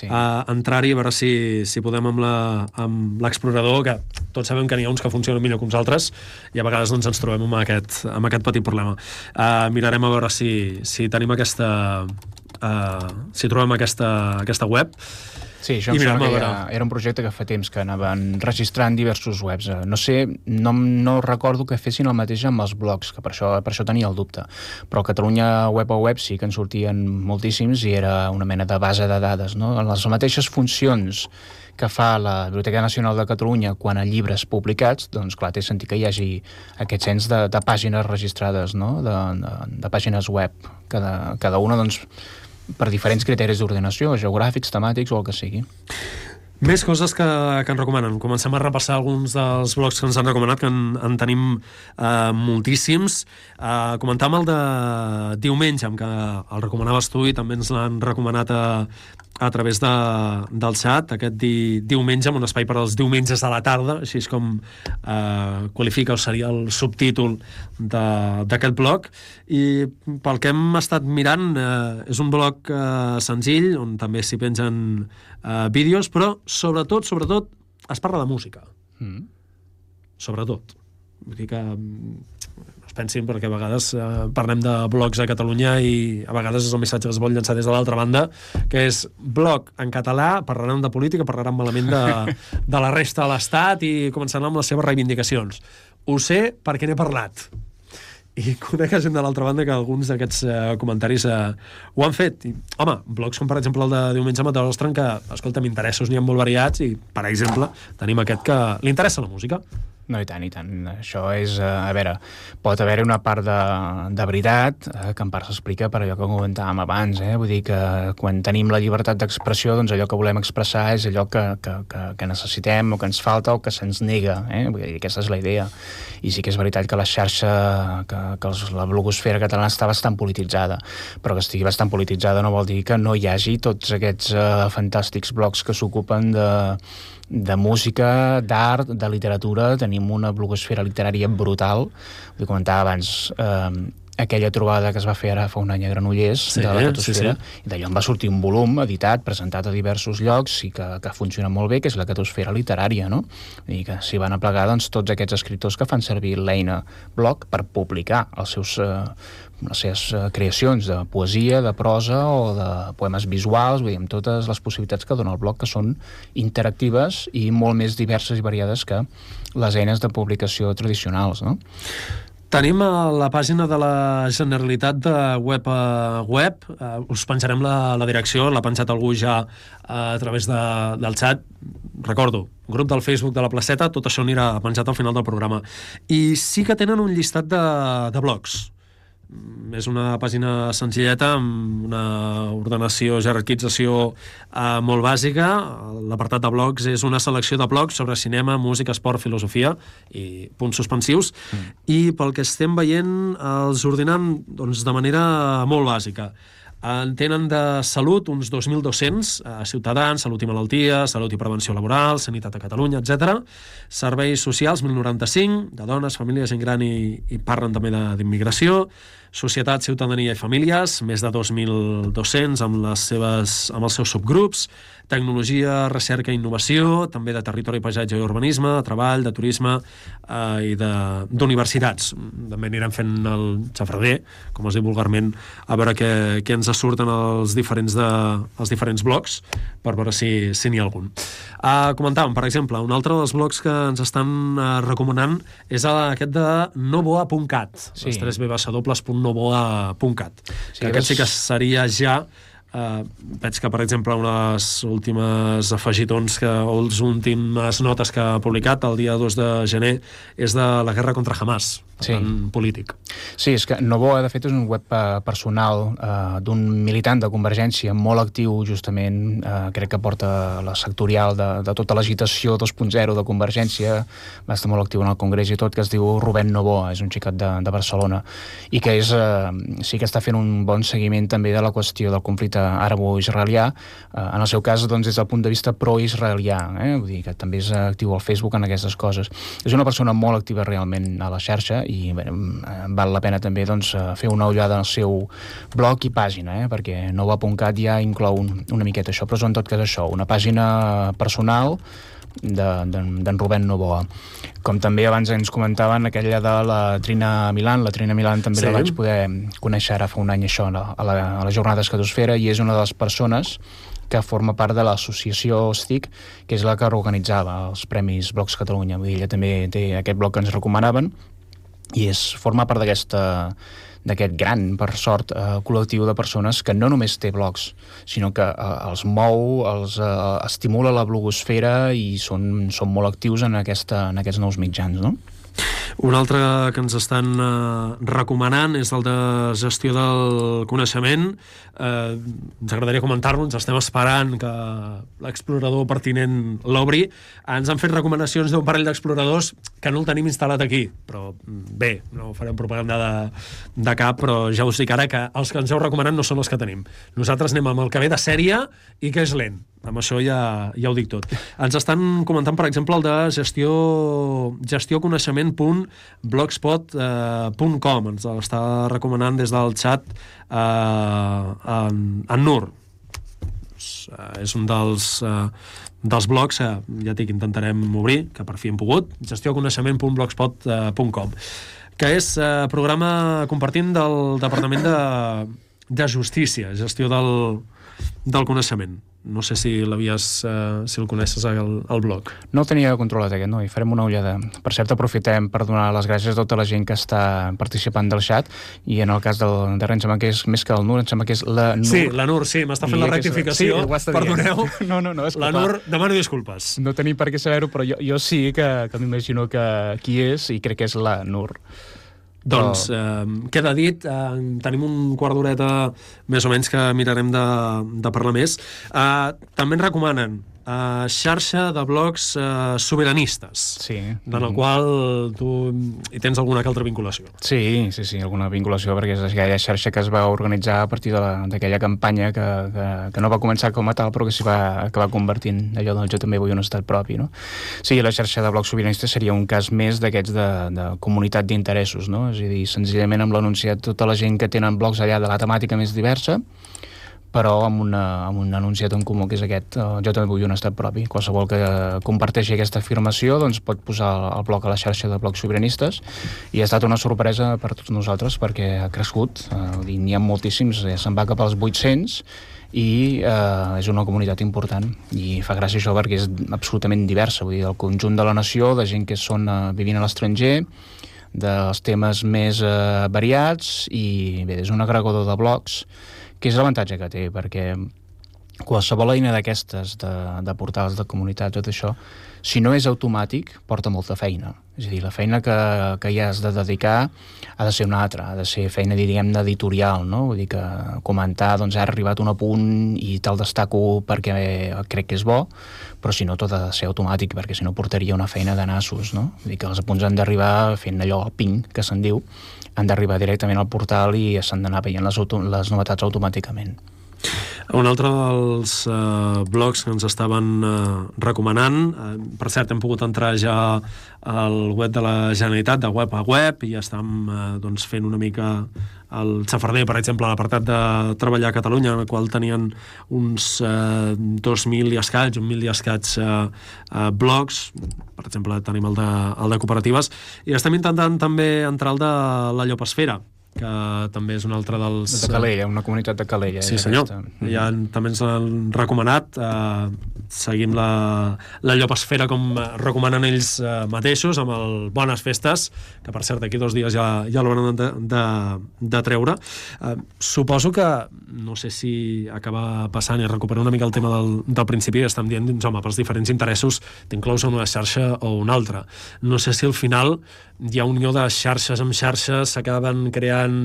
sí. a entrar-hi a veure si, si podem amb l'explorador, que tots sabem que n'hi ha uns que funcionen millor que uns altres, i a vegades doncs, ens trobem amb aquest, amb aquest petit problema. Uh, mirarem a veure si, si tenim aquesta... Uh, si trobem aquesta, aquesta web Sí, això em sembla que era, era un projecte que fa temps que anaven registrant diversos webs. Eh, no sé, no, no recordo que fessin el mateix amb els blogs, que per això, per això tenia el dubte. Però Catalunya Web a Web sí que en sortien moltíssims i era una mena de base de dades. No? Les mateixes funcions que fa la Biblioteca Nacional de Catalunya quan a llibres publicats, doncs clar, té sentit que hi hagi aquest cens de, de pàgines registrades, no? de, de, de pàgines web. Cada, cada una doncs, per diferents criteris d'ordenació, geogràfics, temàtics o el que sigui. Més coses que, que ens recomanen. Comencem a repassar alguns dels blogs que ens han recomanat, que en, en tenim eh, moltíssims. Eh, comentàvem el de diumenge, que el recomanaves tu i també ens l'han recomanat a, a través de, del xat aquest di, diumenge, amb un espai per als diumenges a la tarda, així és com eh, qualifica o seria el subtítol d'aquest blog. I pel que hem estat mirant, eh, és un blog eh, senzill, on també s'hi pengen eh, vídeos, però sobretot, sobretot, es parla de música. Mm. Sobretot. Vull dir que pensin perquè a vegades eh, parlem de blogs a Catalunya i a vegades és el missatge que es vol llançar des de l'altra banda, que és blog en català, parlaran de política, parlaran malament de, de la resta de l'Estat i començaran amb les seves reivindicacions. Ho sé perquè n'he parlat i conec gent de l'altra banda que alguns d'aquests eh, comentaris eh, ho han fet. I, home, blogs com per exemple el de Diumenge Matarostran que, escolta, interessos n'hi ha molt variats i, per exemple, tenim aquest que li interessa la música. No, i tant, i tant. Això és, eh, a veure, pot haver-hi una part de, de veritat, eh, que en part s'explica per allò que comentàvem abans, eh? vull dir que quan tenim la llibertat d'expressió, doncs allò que volem expressar és allò que, que, que, que necessitem o que ens falta o que se'ns nega, eh? vull dir, aquesta és la idea. I sí que és veritat que la xarxa, que, que els, la blogosfera catalana està bastant polititzada, però que estigui bastant polititzada no vol dir que no hi hagi tots aquests eh, fantàstics blogs que s'ocupen de de música, d'art, de literatura, tenim una blogosfera literària brutal. Vull comentar abans eh, aquella trobada que es va fer ara fa un any a Granollers sí, de la Catosfera, sí, sí. i d'allò en va sortir un volum editat, presentat a diversos llocs i que, que funciona molt bé, que és la Catosfera literària, no? I que s'hi van a plegar doncs, tots aquests escriptors que fan servir l'eina blog per publicar els seus eh, les seves eh, creacions de poesia, de prosa o de poemes visuals, vull dir, amb totes les possibilitats que dona el blog, que són interactives i molt més diverses i variades que les eines de publicació tradicionals, no? Tenim a la pàgina de la Generalitat de web a web, uh, us penjarem la, la direcció, l'ha penjat algú ja uh, a través de, del xat, recordo, grup del Facebook de la Placeta, tot això anirà penjat al final del programa. I sí que tenen un llistat de, de blogs, és una pàgina senzilleta amb una ordenació, jerarquització eh, molt bàsica. L'apartat de blogs és una selecció de blogs sobre cinema, música, esport, filosofia i punts suspensius. Mm. I pel que estem veient els ordinem doncs, de manera molt bàsica. En tenen de salut uns 2.200, eh, ciutadans, salut i malaltia, salut i prevenció laboral, sanitat a Catalunya, etc. Serveis socials, 1.095, de dones, famílies, gent gran i, i parlen també d'immigració. Societat, Ciutadania i Famílies, més de 2.200 amb, les seves, amb els seus subgrups. tecnologia, recerca i innovació, també de territori, paisatge i urbanisme, de treball, de turisme eh, i d'universitats. També anirem fent el xafrader, com es diu vulgarment, a veure què, què ens surten els diferents, de, els diferents blocs per veure si si n'hi ha algun. Uh, comentàvem, per exemple, un altre dels blocs que ens estan uh, recomanant és aquest de novoa.cat, sí. les 3 www.novoa.cat, sí, que aquest sí que seria ja Uh, veig que, per exemple, unes últimes afegitons que, o les últimes notes que ha publicat el dia 2 de gener és de la guerra contra Hamas, sí. tant, polític. Sí, és que Novoa, de fet, és un web eh, personal uh, d'un militant de Convergència molt actiu, justament, uh, crec que porta la sectorial de, de tota l'agitació 2.0 de Convergència, va estar molt actiu en el Congrés i tot, que es diu Rubén Novoa, és un xicat de, de Barcelona, i que és, uh, sí que està fent un bon seguiment també de la qüestió del conflicte arabo-israelià, eh, en el seu cas doncs, des del punt de vista pro-israelià, eh? vull dir que també és actiu al Facebook en aquestes coses. És una persona molt activa realment a la xarxa i bé, val la pena també doncs, eh, fer una ullada al seu blog i pàgina, eh? perquè nova.cat ja inclou un, una miqueta això, però és en tot cas això, una pàgina personal d'en de, Rubén Novoa. Com també abans ens comentaven aquella de la Trina Milan, la Trina Milan també sí. la vaig poder conèixer ara fa un any això, a, la, a, la, a les jornades Catosfera, i és una de les persones que forma part de l'associació STIC, que és la que organitzava els Premis Blocs Catalunya. Vull dir, ella també té aquest bloc que ens recomanaven, i és forma part d'aquesta d'aquest gran, per sort, eh, col·lectiu de persones que no només té blogs, sinó que eh, els mou, els eh, estimula la blogosfera i són, són molt actius en, aquesta, en aquests nous mitjans, no? Un altre que ens estan eh, recomanant és el de gestió del coneixement. Eh, ens agradaria comentar-lo, ens estem esperant que l'explorador pertinent l'obri. Ens han fet recomanacions d'un parell d'exploradors que no el tenim instal·lat aquí, però bé, no farem propaganda de, de cap, però ja us dic ara que els que ens heu recomanat no són els que tenim. Nosaltres anem amb el que ve de sèrie i que és lent. Amb això ja, ja ho dic tot. Ens estan comentant, per exemple, el de gestió, gestioconeixement.blogspot.com. Ens està recomanant des del xat eh, en, en Nur. És un dels, eh, dels blogs, eh, ja dic, intentarem obrir, que per fi hem pogut, gestioconeixement.blogspot.com que és eh, programa compartint del Departament de, de Justícia, gestió del, del coneixement. No sé si l'havies, eh, si el coneixes al, al blog. No el tenia controlat aquest, no, i farem una ullada. Per cert, aprofitem per donar les gràcies a tota la gent que està participant del xat, i en el cas del darrer em sembla que és més que el Nur, em sembla que és la Nur. Sí, la Nur, sí, m'està fent I la rectificació, sí, perdoneu. No, no, no, és La Nur, demano disculpes. No tenim per què saber-ho, però jo, jo sí que, que m'imagino que qui és, i crec que és la Nur. Doncs eh, queda dit, eh, tenim un quart d'horeta més o menys que mirarem de, de parlar més. Eh, també ens recomanen uh, xarxa de blocs uh, sobiranistes, sí. en el mm-hmm. qual tu hi tens alguna que altra vinculació. Sí, sí, sí, alguna vinculació, perquè és aquella xarxa que es va organitzar a partir d'aquella campanya que, que, que no va començar com a tal, però que s'hi va acabar convertint allò del jo també vull un estat propi, no? Sí, la xarxa de blocs sobiranistes seria un cas més d'aquests de, de comunitat d'interessos, no? És a dir, senzillament amb l'anunciat tota la gent que tenen blocs allà de la temàtica més diversa, però amb, una, amb un anunciat en comú que és aquest, eh, jo també vull un estat propi. Qualsevol que comparteixi aquesta afirmació doncs pot posar el bloc a la xarxa de blocs sobiranistes i ha estat una sorpresa per tots nosaltres perquè ha crescut, eh, n'hi ha moltíssims, eh, se'n va cap als 800 i eh, és una comunitat important i fa gràcia això perquè és absolutament diversa, vull dir, el conjunt de la nació, de gent que són eh, vivint a l'estranger, dels temes més eh, variats i bé, és un agregador de blocs que és l'avantatge que té, perquè qualsevol eina d'aquestes, de, de portals de comunitat, tot això, si no és automàtic, porta molta feina. És a dir, la feina que, que hi has de dedicar ha de ser una altra, ha de ser feina, diríem, d'editorial, no? Vull dir que comentar, doncs, ha arribat un apunt i te'l destaco perquè crec que és bo, però si no, tot ha de ser automàtic, perquè si no portaria una feina de nassos, no? Vull dir que els apunts han d'arribar fent allò, ping, que se'n diu, han d'arribar directament al portal i s'han d'anar veient les, les novetats automàticament. Un altre dels eh, blogs que ens estaven eh, recomanant, eh, per cert, hem pogut entrar ja al web de la Generalitat, de web a web, i estem eh, doncs, fent una mica el Xafarder, per exemple, l'apartat de treballar a Catalunya, en el qual tenien uns eh, 2.000 i escaig, 1.000 i escaig eh, eh, blogs, per exemple, tenim el de, el de cooperatives, i estem intentant també entrar el de la Llopesfera, que també és un altre dels... De Calella, una comunitat de Calella. Sí, senyor. Aquesta. Ja també ens l'han recomanat. Eh, seguim la, la llopesfera com recomanen ells eh, mateixos, amb el Bones Festes, que per cert aquí dos dies ja, ja l'hauran de, de, de treure. Eh, suposo que, no sé si acaba passant i recuperar una mica el tema del, del principi, estem dient, doncs, home, pels diferents interessos t'inclous en una xarxa o una altra. No sé si al final hi ha unió de xarxes amb xarxes, s'acaben creant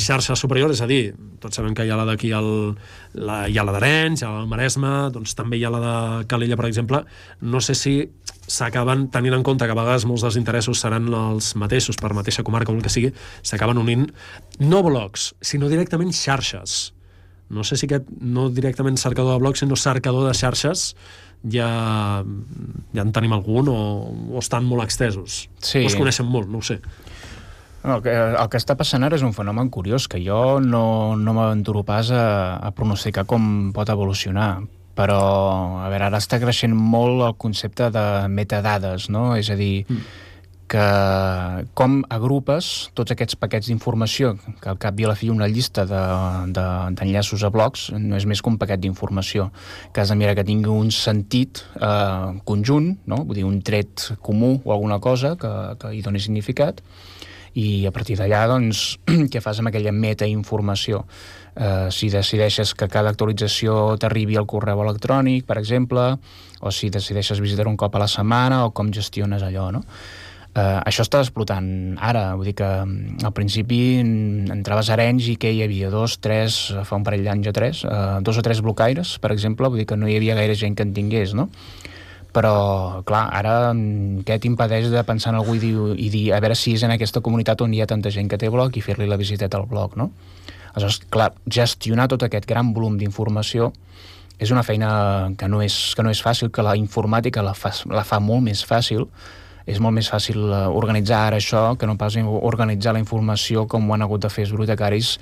xarxes superiors, és a dir, tots sabem que hi ha la d'aquí, la, hi ha la d'Arenys, hi ha la del Maresme, doncs també hi ha la de Calella, per exemple, no sé si s'acaben, tenint en compte que a vegades molts dels interessos seran els mateixos per mateixa comarca o el que sigui, s'acaben unint no blocs, sinó directament xarxes. No sé si aquest, no directament cercador de blocs, sinó cercador de xarxes, ja, ja en tenim algun o, o estan molt extesos. Sí. O es coneixen molt, no ho sé. El que, el que està passant ara és un fenomen curiós que jo no, no m'aventuro pas a, a pronosticar com pot evolucionar però a veure, ara està creixent molt el concepte de metadades, no? És a dir, mm que com agrupes tots aquests paquets d'informació, que al cap i a la fi una llista d'enllaços de, de, a blocs no és més que un paquet d'informació, que has de mirar que tingui un sentit eh, conjunt, no? vull dir, un tret comú o alguna cosa que, que hi doni significat, i a partir d'allà, doncs, què fas amb aquella metainformació? Eh, si decideixes que cada actualització t'arribi al correu electrònic, per exemple, o si decideixes visitar un cop a la setmana, o com gestiones allò, no? Eh, això està explotant ara, vull dir que mm, al principi entraves a Arenys i que hi havia dos, tres, fa un parell d'anys o tres, eh, dos o tres blocaires, per exemple, vull dir que no hi havia gaire gent que en tingués, no? Però, clar, ara mm, què t'impedeix de pensar en algú i dir, i dir a veure si és en aquesta comunitat on hi ha tanta gent que té blog i fer-li la visiteta al blog, no? Aleshores, clar, gestionar tot aquest gran volum d'informació és una feina que no és, que no és fàcil, que la informàtica la fa, la fa molt més fàcil, és molt més fàcil eh, organitzar ara això que no pas organitzar la informació com ho han hagut de fer els bibliotecaris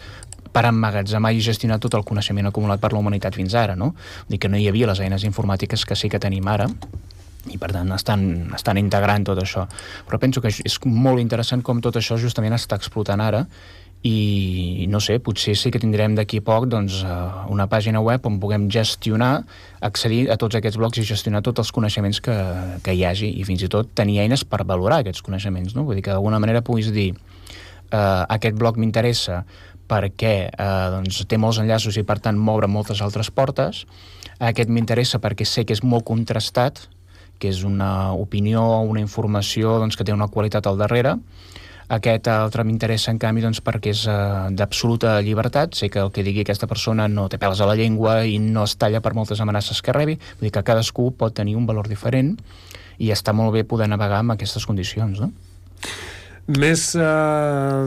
per emmagatzemar i gestionar tot el coneixement acumulat per la humanitat fins ara, no? Vull dir que no hi havia les eines informàtiques que sí que tenim ara, i per tant estan, estan integrant tot això. Però penso que és molt interessant com tot això justament està explotant ara i no sé, potser sí que tindrem d'aquí poc doncs, eh, una pàgina web on puguem gestionar, accedir a tots aquests blocs i gestionar tots els coneixements que, que hi hagi i fins i tot tenir eines per valorar aquests coneixements. No? Vull dir que d'alguna manera puguis dir eh, aquest bloc m'interessa perquè eh, doncs, té molts enllaços i per tant m'obre moltes altres portes, aquest m'interessa perquè sé que és molt contrastat, que és una opinió una informació doncs, que té una qualitat al darrere, aquest altre m'interessa, en canvi, doncs, perquè és uh, d'absoluta llibertat. Sé que el que digui aquesta persona no té pèls a la llengua i no es talla per moltes amenaces que rebi. Vull dir que cadascú pot tenir un valor diferent i està molt bé poder navegar amb aquestes condicions, no? Més eh,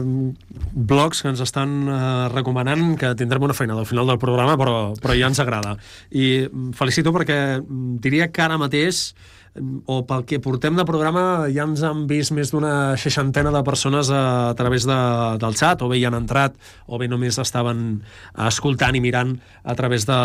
blogs que ens estan eh, recomanant, que tindrem una feina al final del programa, però, però ja ens agrada. I felicito perquè diria que ara mateix o pel que portem de programa ja ens han vist més d'una seixantena de persones a, a través de, del xat, o bé hi han entrat, o bé només estaven escoltant i mirant a través de,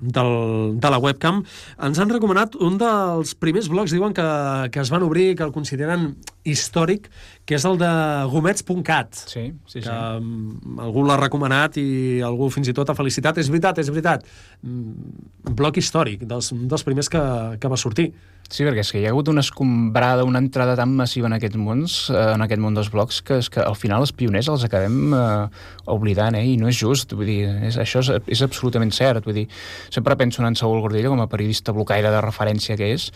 del, de la webcam. Ens han recomanat un dels primers blogs, diuen que, que es van obrir, que el consideren històric, que és el de gomets.cat. Sí, sí, sí. Que um, algú l'ha recomanat i algú fins i tot ha felicitat. És veritat, és veritat. Un blog històric, dels, dels primers que, que va sortir. Sí, perquè és que hi ha hagut una escombrada, una entrada tan massiva en aquest món, eh, en aquest món dels blocs, que és que al final els pioners els acabem eh, oblidant, eh? I no és just, vull dir, és, això és, és absolutament cert, vull dir, sempre penso en Saúl Gordillo com a periodista blocaire de referència que és,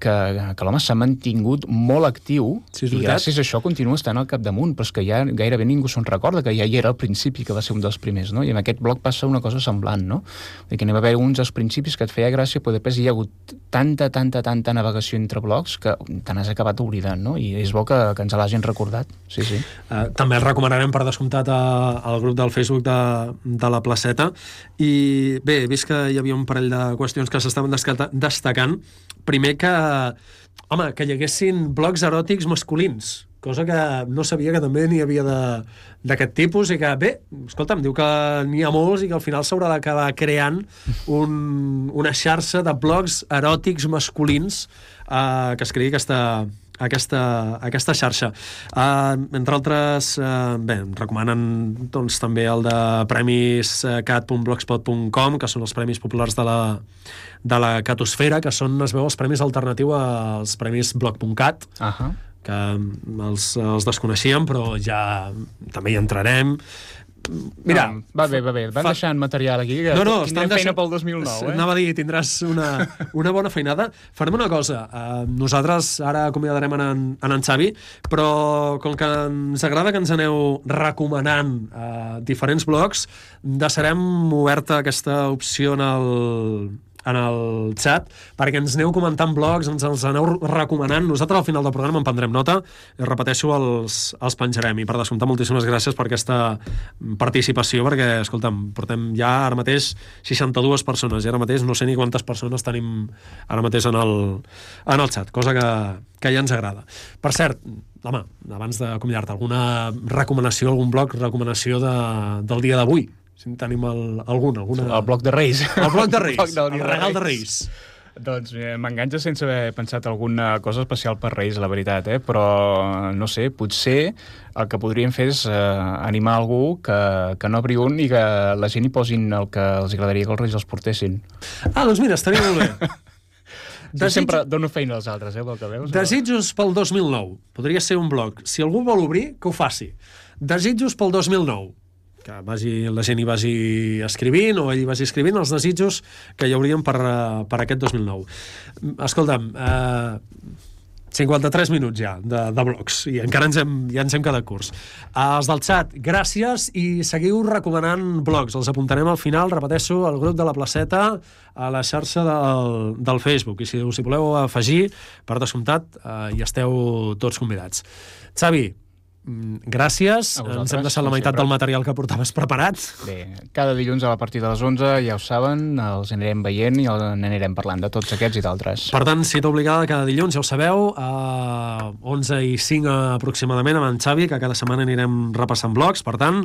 que, que l'home s'ha mantingut molt actiu sí, i gràcies a això continua estant al capdamunt, però és que ja gairebé ningú se'n recorda que ja hi era al principi, que va ser un dels primers, no? I en aquest bloc passa una cosa semblant, no? Vull que n'hi va haver uns dels principis que et feia gràcia, però després hi ha hagut tanta, tanta, tanta navegació entre blocs que te n'has acabat oblidant, no? I és bo que, que ens l'hagin recordat, sí, sí. Uh, també el recomanarem per descomptat a, al grup del Facebook de, de la Placeta i bé, he vist que hi havia un parell de qüestions que s'estaven destacant primer que, home, que hi haguessin blocs eròtics masculins cosa que no sabia que també n'hi havia d'aquest tipus i que, bé, escolta'm, diu que n'hi ha molts i que al final s'haurà d'acabar creant un, una xarxa de blogs eròtics masculins eh, que es creï aquesta, aquesta, aquesta xarxa. Uh, entre altres, uh, bé, recomanen doncs, també el de premis eh, cat.blogspot.com, que són els premis populars de la, de la catosfera, que són, es veu, els premis alternatiu als premis blog.cat, Ahà. que els, els desconeixíem, però ja també hi entrarem. Mira, No, va bé, va bé. Van fa- deixant material aquí, que no, no, estan feina deixant- pel 2009, eh? Anava a dir, tindràs una, una bona feinada. Farem una cosa, uh, nosaltres ara acomiadarem en, en, en en Xavi, però com que ens agrada que ens aneu recomanant uh, diferents blogs, deixarem oberta aquesta opció en el, en el chat perquè ens aneu comentant blogs, ens els aneu recomanant. Nosaltres al final del programa en prendrem nota i repeteixo, els, els penjarem. I per descomptar, moltíssimes gràcies per aquesta participació, perquè, escolta'm, portem ja ara mateix 62 persones i ara mateix no sé ni quantes persones tenim ara mateix en el, en el chat, cosa que, que ja ens agrada. Per cert, home, abans d'acomiadar-te, alguna recomanació, algun blog, recomanació de, del dia d'avui? Si en tenim el, algun, alguna... El bloc de Reis. El bloc de Reis, bloc del el regal de Reis. Doncs eh, m'enganxa sense haver pensat alguna cosa especial per Reis, la veritat, eh? però no sé, potser el que podríem fer és eh, animar algú que, que no obri un i que la gent hi posin el que els agradaria que els Reis els portessin. Ah, doncs mira, estaria molt bé. Jo sempre dono feina als altres, eh, pel que veus. Desitjos pel 2009. Podria ser un blog. Si algú vol obrir, que ho faci. Desitjos pel 2009 que vagi, la gent hi vagi escrivint o ell hi vagi escrivint els desitjos que hi haurien per, eh, per aquest 2009. Escolta'm, eh, 53 minuts ja de, de blogs i encara ens hem, ja ens hem quedat curts. Uh, els del xat, gràcies i seguiu recomanant blogs. Els apuntarem al final, repeteixo, al grup de la placeta, a la xarxa del, del Facebook. I si us hi voleu afegir, per descomptat, uh, hi esteu tots convidats. Xavi, gràcies. A vosaltres, Ens hem deixat la meitat del material que portaves preparat. Bé, cada dilluns a la partir de les 11, ja ho saben, els anirem veient i els n'anirem parlant de tots aquests i d'altres. Per tant, cita obligada cada dilluns, ja ho sabeu, a 11 i 5 aproximadament amb en Xavi, que cada setmana anirem repassant blogs. Per tant,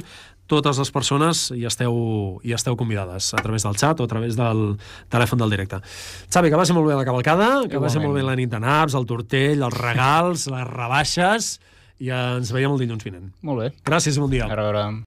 totes les persones hi esteu, hi esteu convidades, a través del xat o a través del telèfon del directe. Xavi, que vagi molt bé la cavalcada, que vagi Igualment. molt bé la nit de naps, el tortell, els regals, les rebaixes, i ens veiem el dilluns vinent. Molt bé. Gràcies i bon dia. A veure...